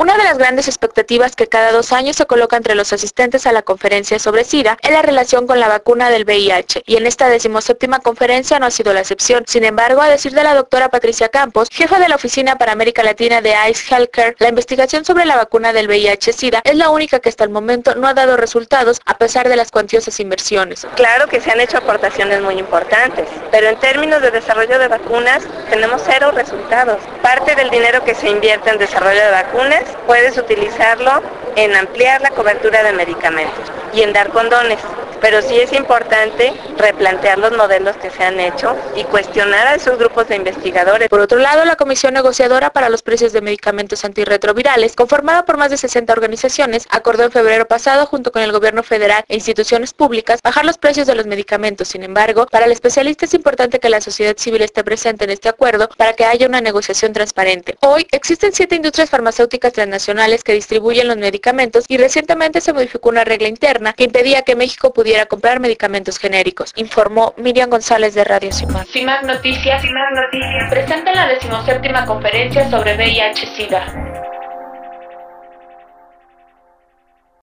Una de las grandes expectativas que cada dos años se coloca entre los asistentes a la conferencia sobre SIDA es la relación con la vacuna del VIH, y en esta decimoséptima conferencia no ha sido la excepción. Sin embargo, a decir de la doctora Patricia Campos, jefa de la Oficina para América Latina de ICE Healthcare, la investigación sobre la vacuna del VIH-Sida es la única que hasta el momento no ha dado resultados a pesar de las cuantiosas inversiones. Claro que se han hecho aportaciones muy importantes, pero en términos de desarrollo de vacunas tenemos cero resultados. Parte del dinero que se invierte en desarrollo de vacunas puedes utilizarlo en ampliar la cobertura de medicamentos y en dar condones pero sí es importante replantear los modelos que se han hecho y cuestionar a esos grupos de investigadores. Por otro lado, la Comisión Negociadora para los Precios de Medicamentos Antirretrovirales, conformada por más de 60 organizaciones, acordó en febrero pasado, junto con el gobierno federal e instituciones públicas, bajar los precios de los medicamentos. Sin embargo, para el especialista es importante que la sociedad civil esté presente en este acuerdo para que haya una negociación transparente. Hoy existen siete industrias farmacéuticas transnacionales que distribuyen los medicamentos y recientemente se modificó una regla interna que impedía que México pudiera comprar medicamentos genéricos, informó Miriam González de Radio CIMAC. CIMAC Noticias, CIMAC Noticias presenta la decimoséptima conferencia sobre VIH-Sida.